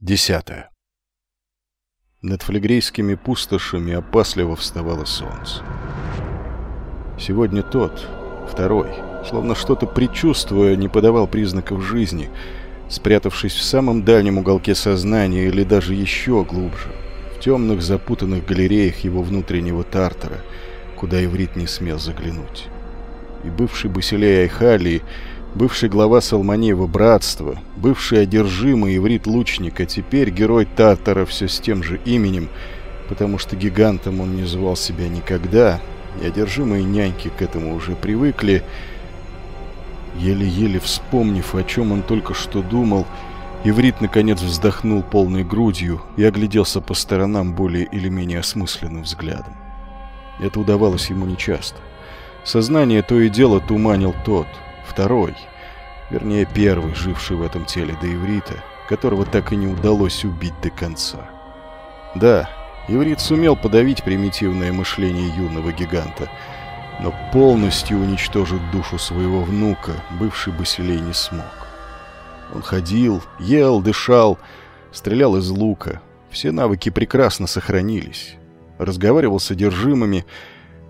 Десятое. Над флегрейскими пустошами опасливо вставало солнце. Сегодня тот, второй, словно что-то предчувствуя, не подавал признаков жизни, спрятавшись в самом дальнем уголке сознания или даже еще глубже, в темных запутанных галереях его внутреннего тартара, куда иврит не смел заглянуть. И бывший Басилей Айхалии бывший глава Салманеева братства, бывший одержимый иврит-лучник, а теперь герой Тартара все с тем же именем, потому что гигантом он не звал себя никогда, и одержимые няньки к этому уже привыкли. Еле-еле вспомнив, о чем он только что думал, Иврит наконец вздохнул полной грудью и огляделся по сторонам более или менее осмысленным взглядом. Это удавалось ему нечасто. Сознание то и дело туманил тот — Второй, вернее первый, живший в этом теле до иврита, которого так и не удалось убить до конца. Да, иврит сумел подавить примитивное мышление юного гиганта, но полностью уничтожить душу своего внука бывший Басилей не смог. Он ходил, ел, дышал, стрелял из лука. Все навыки прекрасно сохранились. Разговаривал с одержимыми,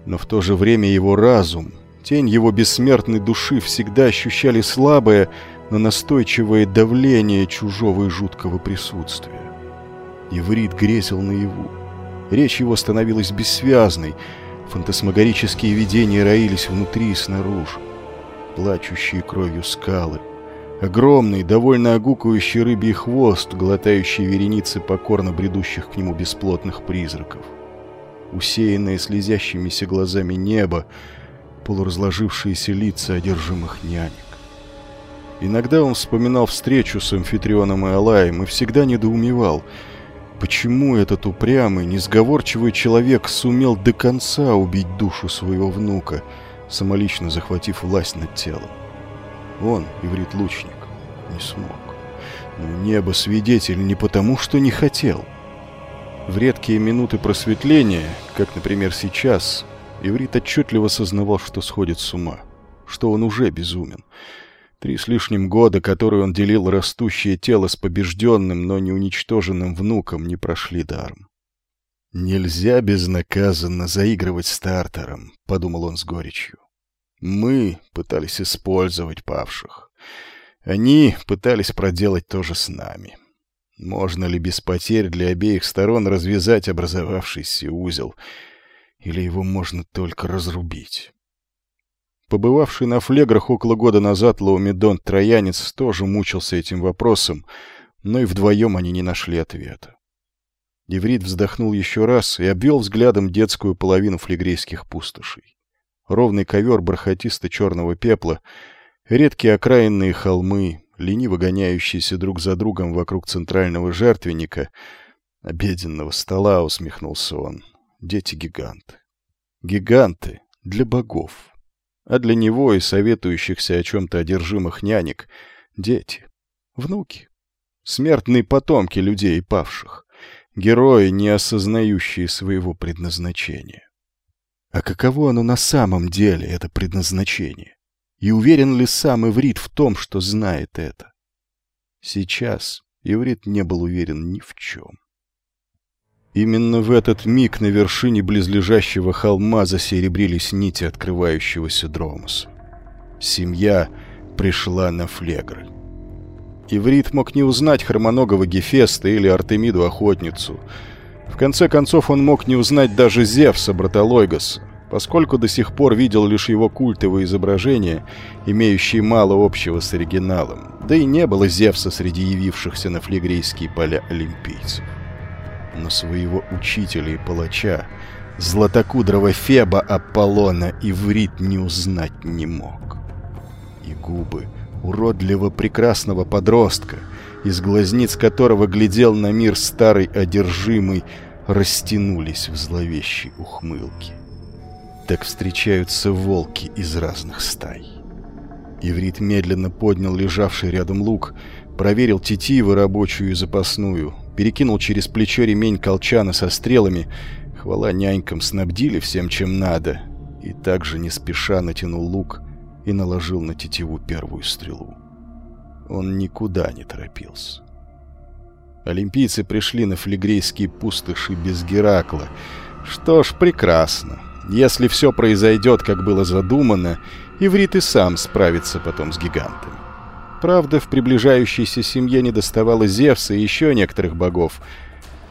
но в то же время его разум, Тень его бессмертной души всегда ощущали слабое, но настойчивое давление чужого и жуткого присутствия. Иврит грезил наяву. Речь его становилась бессвязной, фантасмагорические видения роились внутри и снаружи. Плачущие кровью скалы, огромный, довольно огукающий рыбий хвост, глотающий вереницы покорно бредущих к нему бесплотных призраков. Усеянное слезящимися глазами небо, полуразложившиеся лица одержимых нянек. Иногда он вспоминал встречу с амфитрионом и Алаем и всегда недоумевал, почему этот упрямый, несговорчивый человек сумел до конца убить душу своего внука, самолично захватив власть над телом. Он, иврит-лучник, не смог. Но небо свидетель не потому, что не хотел. В редкие минуты просветления, как, например, сейчас, Иврит отчетливо сознавал, что сходит с ума, что он уже безумен. Три с лишним года, которые он делил растущее тело с побежденным, но не уничтоженным внуком, не прошли даром. «Нельзя безнаказанно заигрывать стартером», — подумал он с горечью. «Мы пытались использовать павших. Они пытались проделать то же с нами. Можно ли без потерь для обеих сторон развязать образовавшийся узел?» Или его можно только разрубить? Побывавший на флеграх около года назад Лаумедон Троянец тоже мучился этим вопросом, но и вдвоем они не нашли ответа. Еврит вздохнул еще раз и обвел взглядом детскую половину флегрейских пустошей. Ровный ковер бархатисто-черного пепла, редкие окраинные холмы, лениво гоняющиеся друг за другом вокруг центрального жертвенника, обеденного стола, усмехнулся он дети-гиганты. Гиганты для богов. А для него и советующихся о чем-то одержимых нянек — дети, внуки, смертные потомки людей павших, герои, не осознающие своего предназначения. А каково оно на самом деле, это предназначение? И уверен ли сам Иврит в том, что знает это? Сейчас Иврит не был уверен ни в чем. Именно в этот миг на вершине близлежащего холма засеребрились нити открывающегося дромуса. Семья пришла на флегры. Иврит мог не узнать хромоногого Гефеста или Артемиду-охотницу. В конце концов, он мог не узнать даже Зевса, Братолойгаса, поскольку до сих пор видел лишь его культовые изображения, имеющие мало общего с оригиналом, да и не было Зевса среди явившихся на флегрейские поля олимпийцев но своего учителя и палача, златокудрого Феба Аполлона, иврит не узнать не мог. И губы уродливо прекрасного подростка, из глазниц которого глядел на мир старый одержимый, растянулись в зловещей ухмылке. Так встречаются волки из разных стай. Иврит медленно поднял лежавший рядом лук, проверил тетивы рабочую и запасную, перекинул через плечо ремень колчана со стрелами. Хвала нянькам, снабдили всем, чем надо. И также не спеша натянул лук и наложил на тетиву первую стрелу. Он никуда не торопился. Олимпийцы пришли на флегрейские пустоши без Геракла. Что ж, прекрасно. Если все произойдет, как было задумано, Иврит и сам справится потом с гигантами. Правда, в приближающейся семье не доставало Зевса и еще некоторых богов.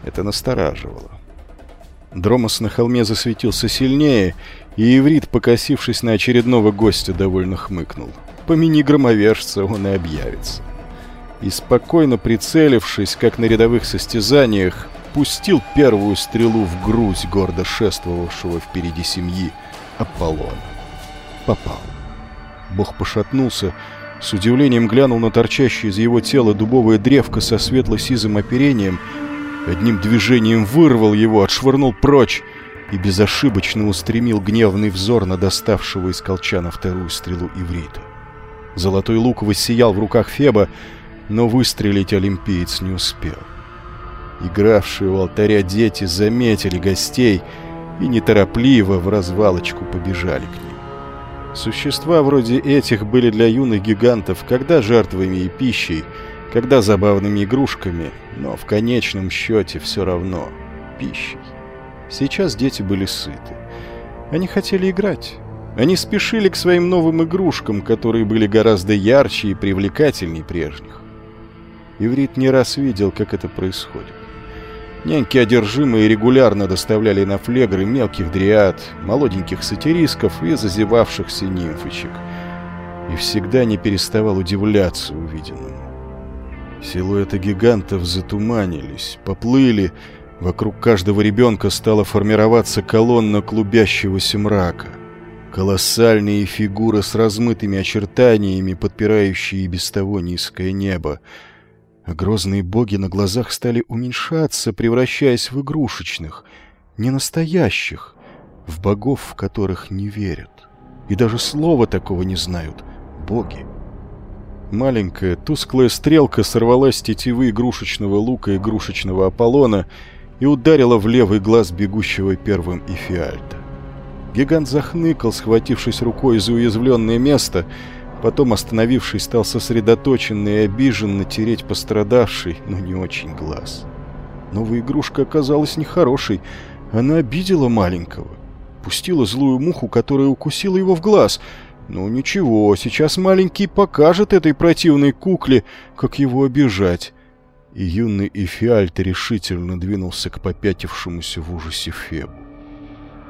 Это настораживало. Дромос на холме засветился сильнее, и Иврит, покосившись на очередного гостя, довольно хмыкнул. Помяни громовержца, он и объявится. И спокойно прицелившись, как на рядовых состязаниях, пустил первую стрелу в грудь гордо шествовавшего впереди семьи Аполлона. Попал. Бог пошатнулся, с удивлением глянул на торчащее из его тела дубовое древко со светло-сизым оперением, одним движением вырвал его, отшвырнул прочь и безошибочно устремил гневный взор на доставшего из колчана вторую стрелу иврита. Золотой лук воссиял в руках Феба, но выстрелить олимпиец не успел. Игравшие у алтаря дети заметили гостей и неторопливо в развалочку побежали к ним. Существа вроде этих были для юных гигантов когда жертвами и пищей, когда забавными игрушками, но в конечном счете все равно пищей. Сейчас дети были сыты. Они хотели играть. Они спешили к своим новым игрушкам, которые были гораздо ярче и привлекательнее прежних. Иврит не раз видел, как это происходит. Няньки одержимые регулярно доставляли на флегры мелких дриад, молоденьких сатирисков и зазевавшихся нимфочек. И всегда не переставал удивляться увиденному. Силуэты гигантов затуманились, поплыли, вокруг каждого ребенка стала формироваться колонна клубящегося мрака. Колоссальные фигуры с размытыми очертаниями, подпирающие без того низкое небо — грозные боги на глазах стали уменьшаться, превращаясь в игрушечных, не настоящих, в богов, в которых не верят. И даже слова такого не знают — боги. Маленькая, тусклая стрелка сорвалась с тетивы игрушечного лука игрушечного Аполлона и ударила в левый глаз бегущего первым Эфиальта. Гигант захныкал, схватившись рукой за уязвленное место — Потом, остановившись, стал сосредоточенно и обиженно тереть пострадавший, но не очень глаз. Новая игрушка оказалась нехорошей. Она обидела маленького. Пустила злую муху, которая укусила его в глаз. Ну ничего, сейчас маленький покажет этой противной кукле, как его обижать. И юный Эфиальт решительно двинулся к попятившемуся в ужасе Фебу.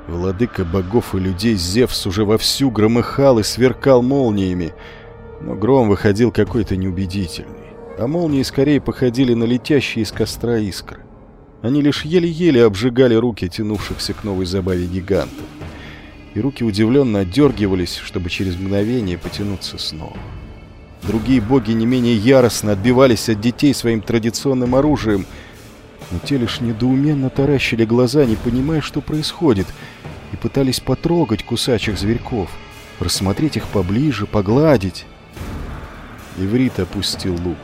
Владыка богов и людей Зевс уже вовсю громыхал и сверкал молниями, но гром выходил какой-то неубедительный, а молнии скорее походили на летящие из костра искры. Они лишь еле-еле обжигали руки тянувшихся к новой забаве гигантов, и руки удивленно отдергивались, чтобы через мгновение потянуться снова. Другие боги не менее яростно отбивались от детей своим традиционным оружием — но те лишь недоуменно таращили глаза, не понимая, что происходит, и пытались потрогать кусачих зверьков, рассмотреть их поближе, погладить. Иврит опустил лук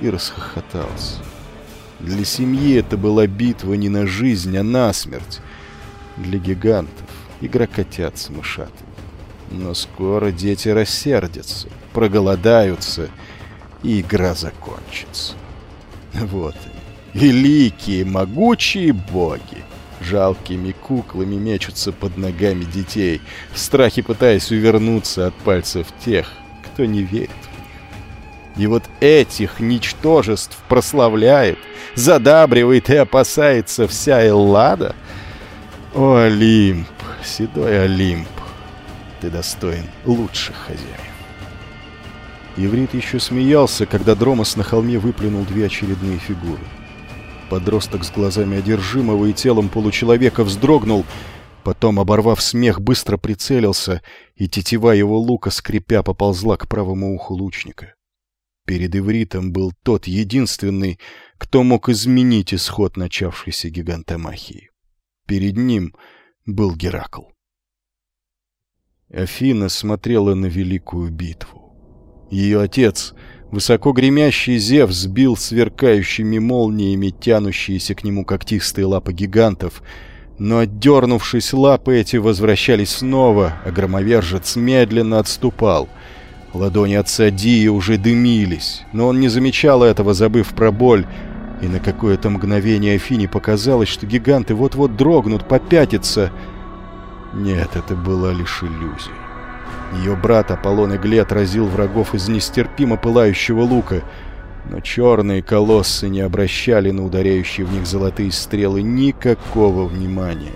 и расхохотался. Для семьи это была битва не на жизнь, а на смерть. Для гигантов игра котят с мышатами. Но скоро дети рассердятся, проголодаются, и игра закончится. Вот они Великие, могучие боги! Жалкими куклами мечутся под ногами детей, в страхе пытаясь увернуться от пальцев тех, кто не верит в них. И вот этих ничтожеств прославляет, задабривает и опасается вся Эллада. О, Олимп, седой Олимп, ты достоин лучших хозяев. Еврит еще смеялся, когда Дромос на холме выплюнул две очередные фигуры. Подросток с глазами одержимого и телом получеловека вздрогнул, потом, оборвав смех, быстро прицелился, и тетива его лука, скрипя, поползла к правому уху лучника. Перед ивритом был тот единственный, кто мог изменить исход начавшейся гигантомахии. Перед ним был Геракл. Афина смотрела на великую битву. Ее отец — Высоко гремящий зев сбил сверкающими молниями тянущиеся к нему когтистые лапы гигантов, но, отдернувшись, лапы эти возвращались снова, а громовержец медленно отступал. Ладони отца Дии уже дымились, но он не замечал этого, забыв про боль, И на какое-то мгновение Афине показалось, что гиганты вот-вот дрогнут, попятятся. Нет, это была лишь иллюзия. Ее брат Аполлон Игле отразил врагов из нестерпимо пылающего лука, но черные колоссы не обращали на ударяющие в них золотые стрелы никакого внимания,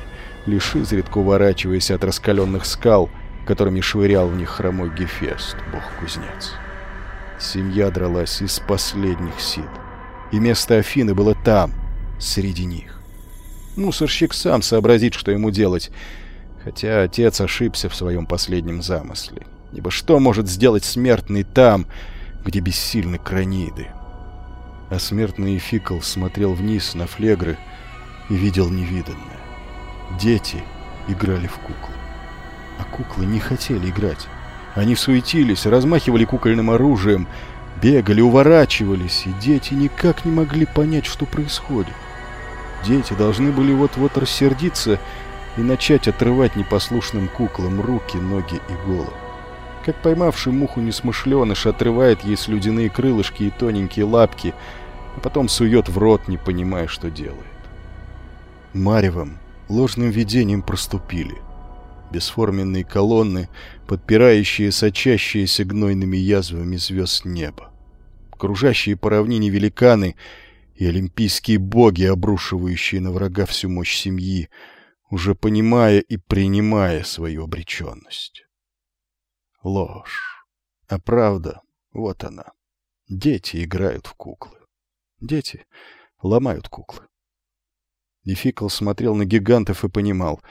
лишь изредка уворачиваясь от раскаленных скал, которыми швырял в них хромой Гефест, бог-кузнец. Семья дралась из последних сил, и место Афины было там, среди них. Мусорщик сам сообразит, что ему делать — Хотя отец ошибся в своем последнем замысле. Ибо что может сделать смертный там, где бессильны краниды? А смертный Фикл смотрел вниз на флегры и видел невиданное. Дети играли в куклы. А куклы не хотели играть. Они суетились, размахивали кукольным оружием, бегали, уворачивались, и дети никак не могли понять, что происходит. Дети должны были вот-вот рассердиться и начать отрывать непослушным куклам руки, ноги и голову. Как поймавший муху несмышленыш отрывает ей слюдяные крылышки и тоненькие лапки, а потом сует в рот, не понимая, что делает. Маревом, ложным видением проступили. Бесформенные колонны, подпирающие сочащиеся гнойными язвами звезд неба. Кружащие по равнине великаны и олимпийские боги, обрушивающие на врага всю мощь семьи — уже понимая и принимая свою обреченность. Ложь. А правда, вот она. Дети играют в куклы. Дети ломают куклы. Нефикл смотрел на гигантов и понимал.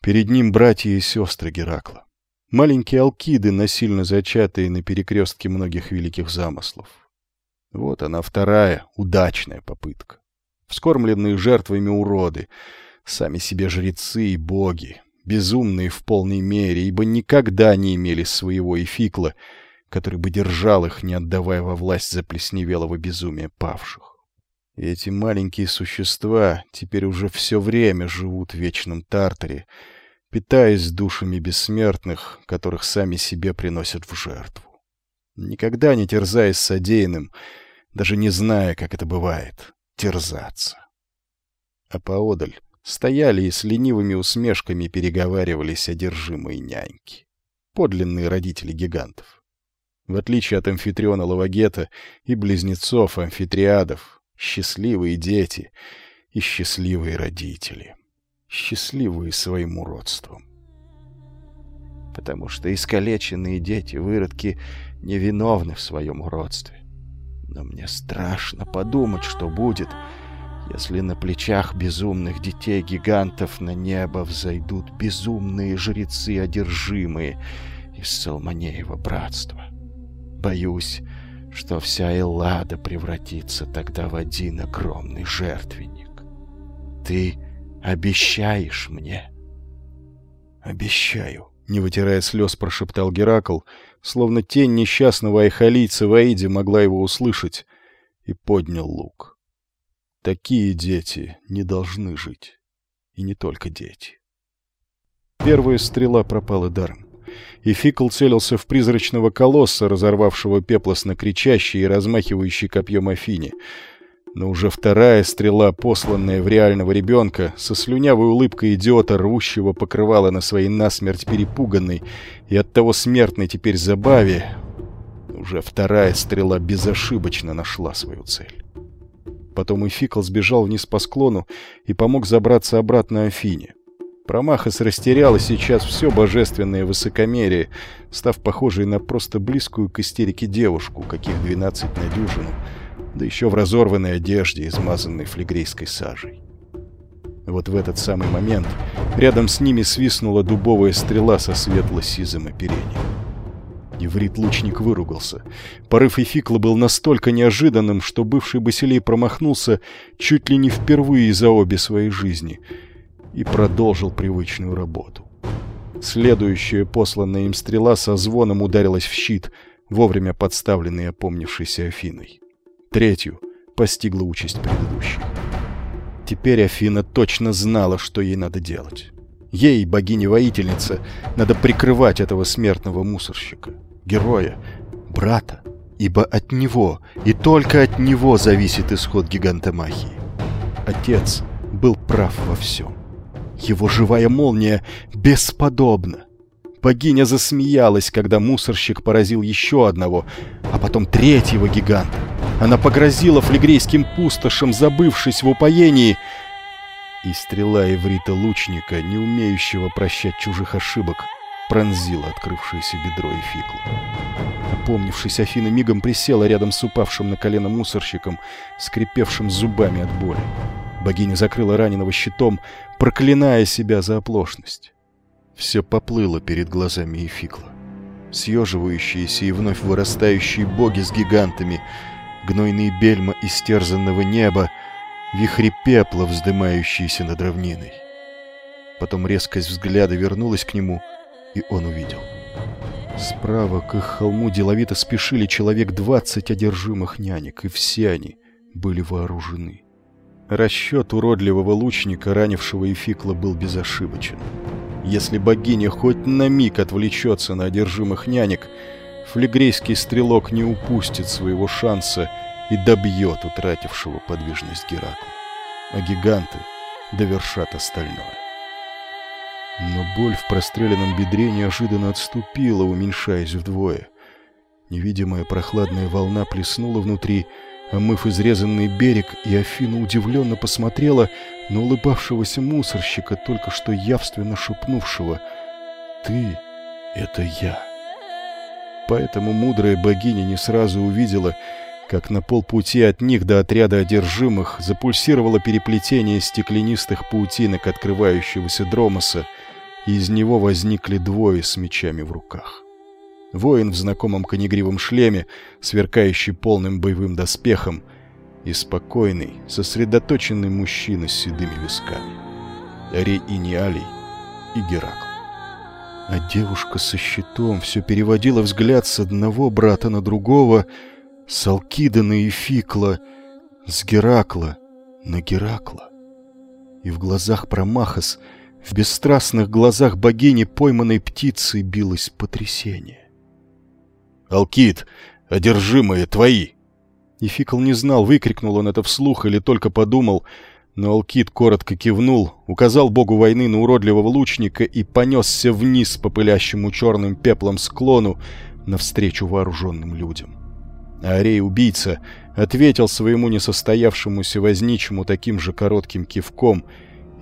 Перед ним братья и сестры Геракла. Маленькие алкиды, насильно зачатые на перекрестке многих великих замыслов. Вот она, вторая, удачная попытка. Вскормленные жертвами уроды — Сами себе жрецы и боги, безумные в полной мере, ибо никогда не имели своего эфикла, который бы держал их, не отдавая во власть заплесневелого безумия павших. И эти маленькие существа теперь уже все время живут в вечном Тартаре, питаясь душами бессмертных, которых сами себе приносят в жертву. Никогда не терзаясь содеянным, даже не зная, как это бывает, терзаться. А поодаль стояли и с ленивыми усмешками переговаривались одержимые няньки. Подлинные родители гигантов. В отличие от амфитриона Лавагета и близнецов амфитриадов, счастливые дети и счастливые родители. Счастливые своим уродством. Потому что искалеченные дети, выродки, невиновны в своем уродстве. Но мне страшно подумать, что будет, если на плечах безумных детей-гигантов на небо взойдут безумные жрецы одержимые из Салманеева братства. Боюсь, что вся Эллада превратится тогда в один огромный жертвенник. Ты обещаешь мне? Обещаю, не вытирая слез, прошептал Геракл, словно тень несчастного айхалийца в Аиде могла его услышать, и поднял лук. Такие дети не должны жить. И не только дети. Первая стрела пропала даром. И Фикл целился в призрачного колосса, разорвавшего пеплос на кричащий и размахивающий копьем Афине. Но уже вторая стрела, посланная в реального ребенка, со слюнявой улыбкой идиота, рвущего покрывала на своей насмерть перепуганной и оттого смертной теперь забаве, уже вторая стрела безошибочно нашла свою цель. Потом и Фикл сбежал вниз по склону и помог забраться обратно Афине. Промахас растерял и сейчас все божественное высокомерие, став похожей на просто близкую к истерике девушку, каких двенадцать на дюжину, да еще в разорванной одежде, измазанной флегрейской сажей. Вот в этот самый момент рядом с ними свистнула дубовая стрела со светло-сизым оперением. Иврит-лучник выругался. Порыв Эфикла был настолько неожиданным, что бывший Басилей промахнулся чуть ли не впервые за обе свои жизни и продолжил привычную работу. Следующая посланная им стрела со звоном ударилась в щит, вовремя подставленный опомнившейся Афиной. Третью постигла участь предыдущей. Теперь Афина точно знала, что ей надо делать. Ей, богине-воительница, надо прикрывать этого смертного мусорщика героя, брата, ибо от него и только от него зависит исход гигантомахии. Отец был прав во всем. Его живая молния бесподобна. Богиня засмеялась, когда мусорщик поразил еще одного, а потом третьего гиганта. Она погрозила флегрейским пустошем, забывшись в упоении. И стрела иврита лучника, не умеющего прощать чужих ошибок, пронзила открывшееся бедро и фикла. Опомнившись, Афина мигом присела рядом с упавшим на колено мусорщиком, скрипевшим зубами от боли. Богиня закрыла раненого щитом, проклиная себя за оплошность. Все поплыло перед глазами Ефикла. Съеживающиеся и вновь вырастающие боги с гигантами, гнойные бельма истерзанного неба, вихри пепла, вздымающиеся над равниной. Потом резкость взгляда вернулась к нему, и он увидел. Справа к их холму деловито спешили человек двадцать одержимых нянек, и все они были вооружены. Расчет уродливого лучника, ранившего Эфикла, был безошибочен. Если богиня хоть на миг отвлечется на одержимых нянек, флегрейский стрелок не упустит своего шанса и добьет утратившего подвижность Геракла. А гиганты довершат остальное. Боль в простреленном бедре неожиданно отступила, уменьшаясь вдвое. Невидимая прохладная волна плеснула внутри, омыв изрезанный берег, и Афина удивленно посмотрела на улыбавшегося мусорщика, только что явственно шепнувшего «Ты — это я». Поэтому мудрая богиня не сразу увидела, как на полпути от них до отряда одержимых запульсировало переплетение стеклянистых паутинок открывающегося дромоса, и из него возникли двое с мечами в руках. Воин в знакомом конегривом шлеме, сверкающий полным боевым доспехом, и спокойный, сосредоточенный мужчина с седыми висками. Арей и Ниалий и Геракл. А девушка со щитом все переводила взгляд с одного брата на другого, с Алкида на Эфикла, с Геракла на Геракла. И в глазах Промахас, в бесстрастных глазах богини пойманной птицы билось потрясение. «Алкид, одержимые твои!» Ефикл не знал, выкрикнул он это вслух или только подумал, но Алкид коротко кивнул, указал богу войны на уродливого лучника и понесся вниз по пылящему черным пеплом склону навстречу вооруженным людям. А Арей-убийца ответил своему несостоявшемуся возничему таким же коротким кивком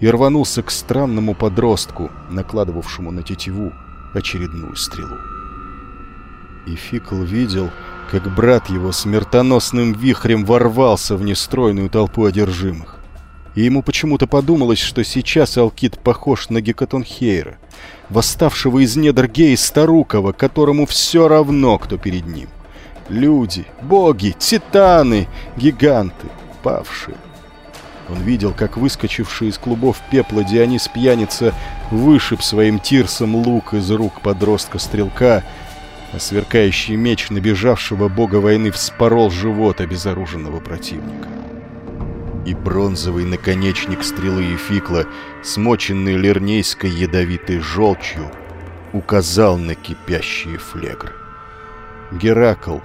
и рванулся к странному подростку, накладывавшему на тетиву очередную стрелу. И Фикл видел, как брат его смертоносным вихрем ворвался в нестройную толпу одержимых. И ему почему-то подумалось, что сейчас Алкид похож на Гекатонхейра, восставшего из недр Геи Старукова, которому все равно, кто перед ним. Люди, боги, титаны, гиганты, павшие. Он видел, как выскочивший из клубов пепла Дионис Пьяница вышиб своим тирсом лук из рук подростка-стрелка а сверкающий меч набежавшего бога войны вспорол живот обезоруженного противника. И бронзовый наконечник стрелы Ефикла, смоченный лернейской ядовитой желчью, указал на кипящие флегры. Геракл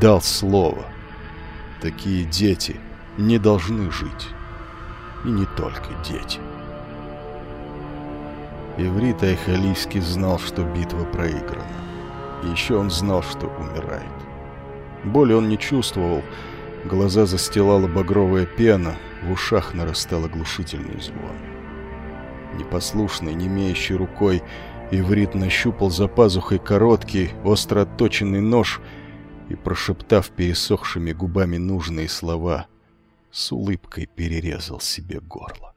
дал слово. Такие дети не должны жить. И не только дети. Иврит Айхалийский знал, что битва проиграна. Еще он знал, что умирает. Боли он не чувствовал. Глаза застилала багровая пена, в ушах нарастал оглушительный звон. Непослушный, не имеющий рукой, Иврит нащупал за пазухой короткий, остро отточенный нож и, прошептав пересохшими губами нужные слова, с улыбкой перерезал себе горло.